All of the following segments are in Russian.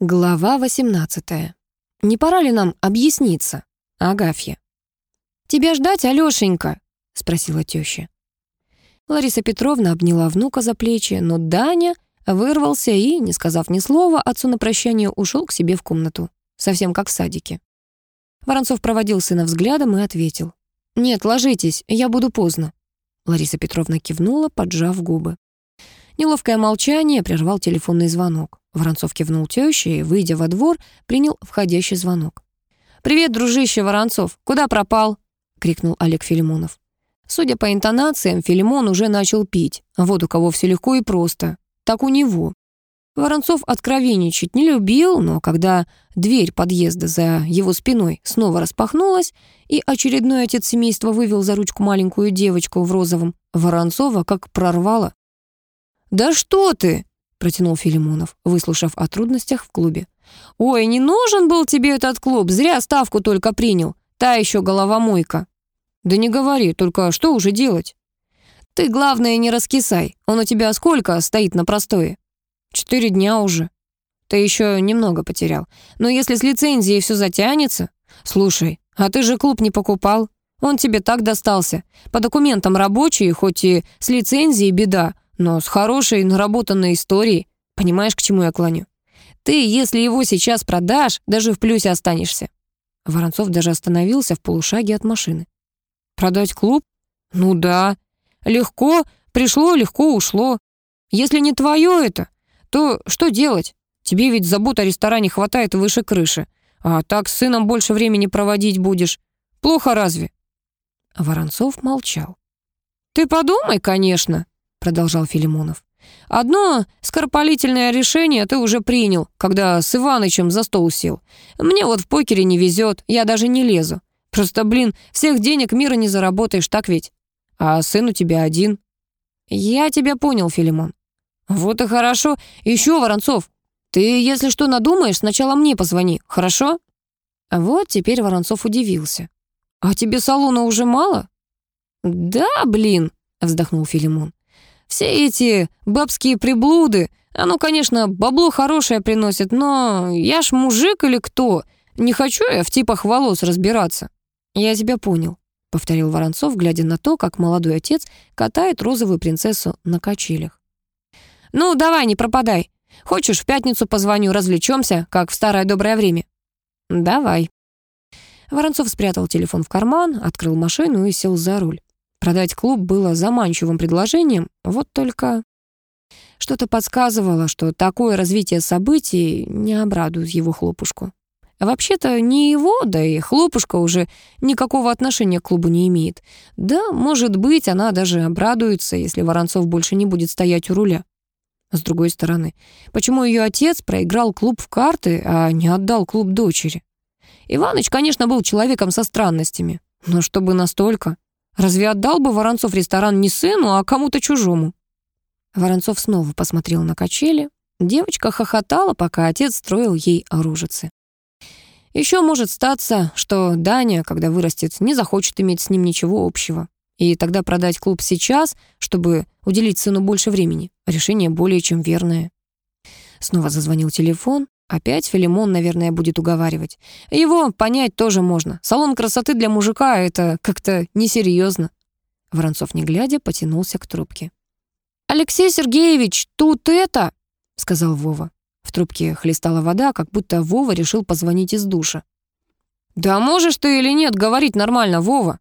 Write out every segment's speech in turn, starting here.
Глава 18. Не пора ли нам объясниться, Агафья? «Тебя ждать, Алёшенька?» — спросила теща. Лариса Петровна обняла внука за плечи, но Даня вырвался и, не сказав ни слова, отцу на прощание ушел к себе в комнату, совсем как в садике. Воронцов проводил сына взглядом и ответил. «Нет, ложитесь, я буду поздно». Лариса Петровна кивнула, поджав губы. Неловкое молчание прервал телефонный звонок. Воронцов кивнул тёще и, выйдя во двор, принял входящий звонок. «Привет, дружище Воронцов, куда пропал?» — крикнул Олег Филимонов. Судя по интонациям, Филимон уже начал пить. Вот у кого все легко и просто. Так у него. Воронцов откровенничать не любил, но когда дверь подъезда за его спиной снова распахнулась, и очередной отец семейства вывел за ручку маленькую девочку в розовом, Воронцова как прорвало. «Да что ты!» протянул Филимонов, выслушав о трудностях в клубе. «Ой, не нужен был тебе этот клуб, зря ставку только принял. Та еще головомойка». «Да не говори, только что уже делать?» «Ты, главное, не раскисай. Он у тебя сколько стоит на простое?» «Четыре дня уже». «Ты еще немного потерял. Но если с лицензией все затянется...» «Слушай, а ты же клуб не покупал. Он тебе так достался. По документам рабочий, хоть и с лицензией беда, но с хорошей наработанной историей. Понимаешь, к чему я клоню? Ты, если его сейчас продашь, даже в плюсе останешься». Воронцов даже остановился в полушаге от машины. «Продать клуб? Ну да. Легко, пришло, легко ушло. Если не твое это, то что делать? Тебе ведь забот о ресторане хватает выше крыши. А так с сыном больше времени проводить будешь. Плохо разве?» Воронцов молчал. «Ты подумай, конечно», — продолжал Филимонов. «Одно скоропалительное решение ты уже принял, когда с Иванычем за стол сел. Мне вот в покере не везет, я даже не лезу. Просто, блин, всех денег мира не заработаешь, так ведь? А сын у тебя один». «Я тебя понял, Филимон». «Вот и хорошо. Еще, Воронцов, ты, если что надумаешь, сначала мне позвони, хорошо?» Вот теперь Воронцов удивился. «А тебе салона уже мало?» «Да, блин», — вздохнул Филимон. Все эти бабские приблуды, оно, конечно, бабло хорошее приносит, но я ж мужик или кто? Не хочу я в типах волос разбираться». «Я тебя понял», — повторил Воронцов, глядя на то, как молодой отец катает розовую принцессу на качелях. «Ну, давай, не пропадай. Хочешь, в пятницу позвоню, развлечемся, как в старое доброе время?» «Давай». Воронцов спрятал телефон в карман, открыл машину и сел за руль. Продать клуб было заманчивым предложением, вот только... Что-то подсказывало, что такое развитие событий не обрадует его хлопушку. Вообще-то не его, да и хлопушка уже никакого отношения к клубу не имеет. Да, может быть, она даже обрадуется, если Воронцов больше не будет стоять у руля. С другой стороны, почему ее отец проиграл клуб в карты, а не отдал клуб дочери? Иваныч, конечно, был человеком со странностями, но чтобы настолько... Разве отдал бы Воронцов ресторан не сыну, а кому-то чужому? Воронцов снова посмотрел на качели. Девочка хохотала, пока отец строил ей оружицы. Еще может статься, что Даня, когда вырастет, не захочет иметь с ним ничего общего. И тогда продать клуб сейчас, чтобы уделить сыну больше времени, решение более чем верное. Снова зазвонил телефон. Опять Филимон, наверное, будет уговаривать. Его понять тоже можно. Салон красоты для мужика — это как-то несерьезно. Воронцов, не глядя, потянулся к трубке. «Алексей Сергеевич, тут это...» — сказал Вова. В трубке хлестала вода, как будто Вова решил позвонить из душа. «Да можешь ты или нет говорить нормально, Вова?»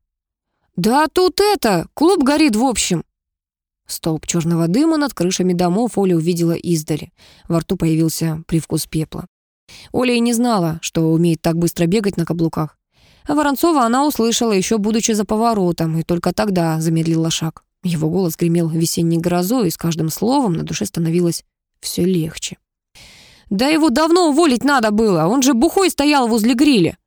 «Да тут это, клуб горит в общем». Столб черного дыма над крышами домов Оля увидела издали. Во рту появился привкус пепла. Оля и не знала, что умеет так быстро бегать на каблуках. А Воронцова она услышала, еще будучи за поворотом, и только тогда замедлила шаг. Его голос гремел весенней грозой, и с каждым словом на душе становилось все легче. «Да его давно уволить надо было, он же бухой стоял возле гриля.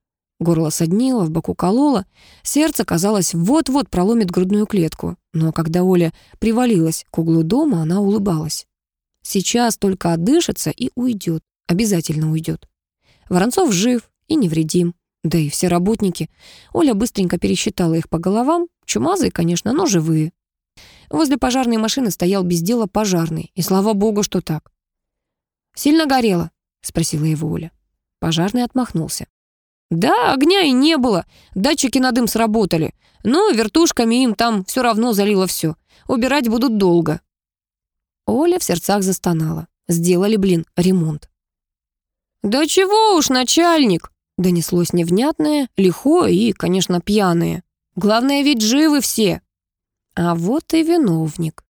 Горло соднило, в боку кололо. Сердце, казалось, вот-вот проломит грудную клетку. Но когда Оля привалилась к углу дома, она улыбалась. Сейчас только отдышится и уйдет. Обязательно уйдет. Воронцов жив и невредим. Да и все работники. Оля быстренько пересчитала их по головам. Чумазые, конечно, но живые. Возле пожарной машины стоял без дела пожарный. И слава богу, что так. «Сильно горело?» — спросила его Оля. Пожарный отмахнулся. «Да, огня и не было. Датчики на дым сработали. Но вертушками им там все равно залило все. Убирать будут долго». Оля в сердцах застонала. Сделали, блин, ремонт. «Да чего уж, начальник!» Донеслось невнятное, лихое и, конечно, пьяное. «Главное, ведь живы все!» А вот и виновник.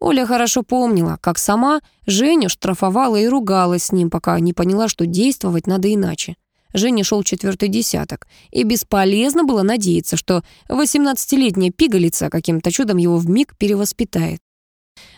Оля хорошо помнила, как сама Женю штрафовала и ругалась с ним, пока не поняла, что действовать надо иначе. Женя шел четвертый десяток, и бесполезно было надеяться, что 18-летняя пигалица каким-то чудом его вмиг перевоспитает.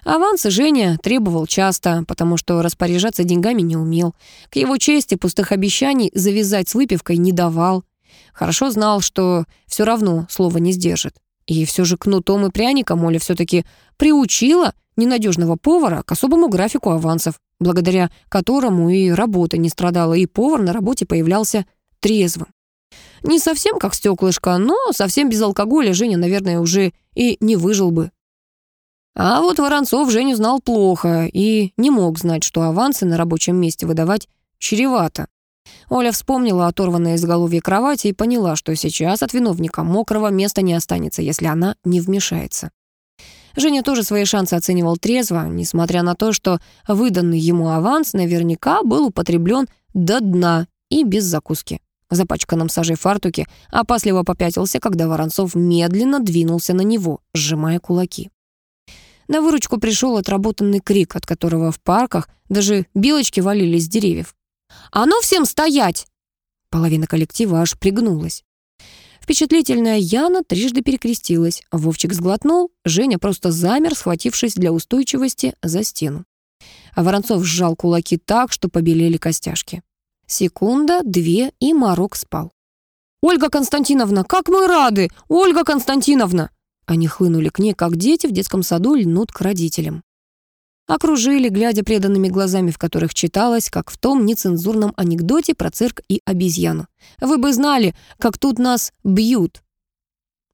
Авансы Женя требовал часто, потому что распоряжаться деньгами не умел. К его чести пустых обещаний завязать с выпивкой не давал. Хорошо знал, что все равно слова не сдержит. И все же кнутом и пряником Оля все-таки приучила ненадежного повара к особому графику авансов, благодаря которому и работа не страдала, и повар на работе появлялся трезвым. Не совсем как стеклышко, но совсем без алкоголя Женя, наверное, уже и не выжил бы. А вот Воронцов Женю знал плохо и не мог знать, что авансы на рабочем месте выдавать чревато. Оля вспомнила оторванное изголовье кровати и поняла, что сейчас от виновника мокрого места не останется, если она не вмешается. Женя тоже свои шансы оценивал трезво, несмотря на то, что выданный ему аванс наверняка был употреблен до дна и без закуски. В запачканном сажей фартуке опасливо попятился, когда Воронцов медленно двинулся на него, сжимая кулаки. На выручку пришел отработанный крик, от которого в парках даже белочки валились с деревьев. «А ну всем стоять!» Половина коллектива аж пригнулась. Впечатлительная Яна трижды перекрестилась. Вовчик сглотнул, Женя просто замер, схватившись для устойчивости за стену. А Воронцов сжал кулаки так, что побелели костяшки. Секунда, две, и Марок спал. «Ольга Константиновна, как мы рады! Ольга Константиновна!» Они хлынули к ней, как дети в детском саду льнут к родителям. Окружили, глядя преданными глазами, в которых читалось, как в том нецензурном анекдоте про цирк и обезьяну. «Вы бы знали, как тут нас бьют!»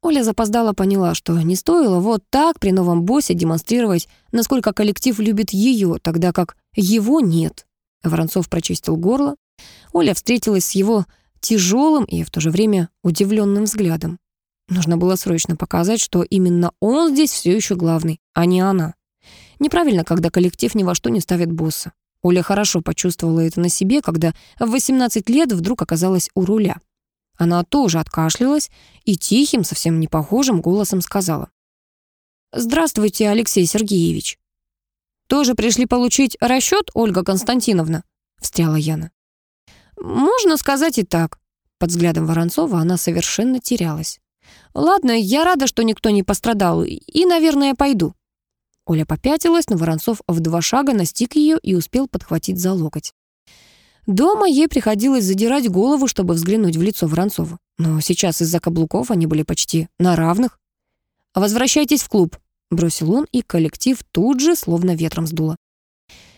Оля запоздала поняла, что не стоило вот так при новом боссе демонстрировать, насколько коллектив любит ее, тогда как его нет. Воронцов прочистил горло. Оля встретилась с его тяжелым и в то же время удивленным взглядом. Нужно было срочно показать, что именно он здесь все еще главный, а не она. Неправильно, когда коллектив ни во что не ставит босса. Оля хорошо почувствовала это на себе, когда в 18 лет вдруг оказалась у руля. Она тоже откашлялась и тихим, совсем не похожим голосом сказала. «Здравствуйте, Алексей Сергеевич». «Тоже пришли получить расчет, Ольга Константиновна?» — встряла Яна. «Можно сказать и так». Под взглядом Воронцова она совершенно терялась. «Ладно, я рада, что никто не пострадал, и, наверное, пойду». Оля попятилась, но Воронцов в два шага настиг ее и успел подхватить за локоть. Дома ей приходилось задирать голову, чтобы взглянуть в лицо Воронцова. Но сейчас из-за каблуков они были почти на равных. «Возвращайтесь в клуб», — бросил он, и коллектив тут же словно ветром сдуло.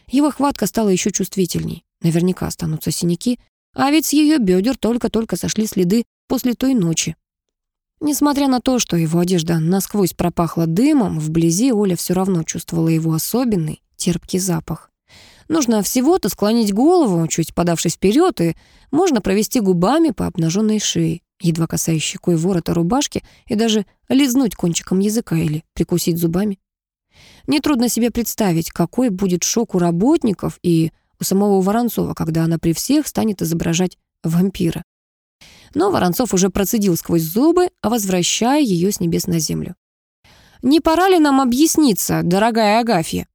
Его хватка стала еще чувствительней. Наверняка останутся синяки, а ведь с ее бедер только-только сошли следы после той ночи. Несмотря на то, что его одежда насквозь пропахла дымом, вблизи Оля все равно чувствовала его особенный, терпкий запах. Нужно всего-то склонить голову, чуть подавшись вперед, и можно провести губами по обнаженной шее, едва касаясь щекой ворота рубашки, и даже лизнуть кончиком языка или прикусить зубами. Нетрудно себе представить, какой будет шок у работников и у самого Воронцова, когда она при всех станет изображать вампира но Воронцов уже процедил сквозь зубы, возвращая ее с небес на землю. «Не пора ли нам объясниться, дорогая Агафья?»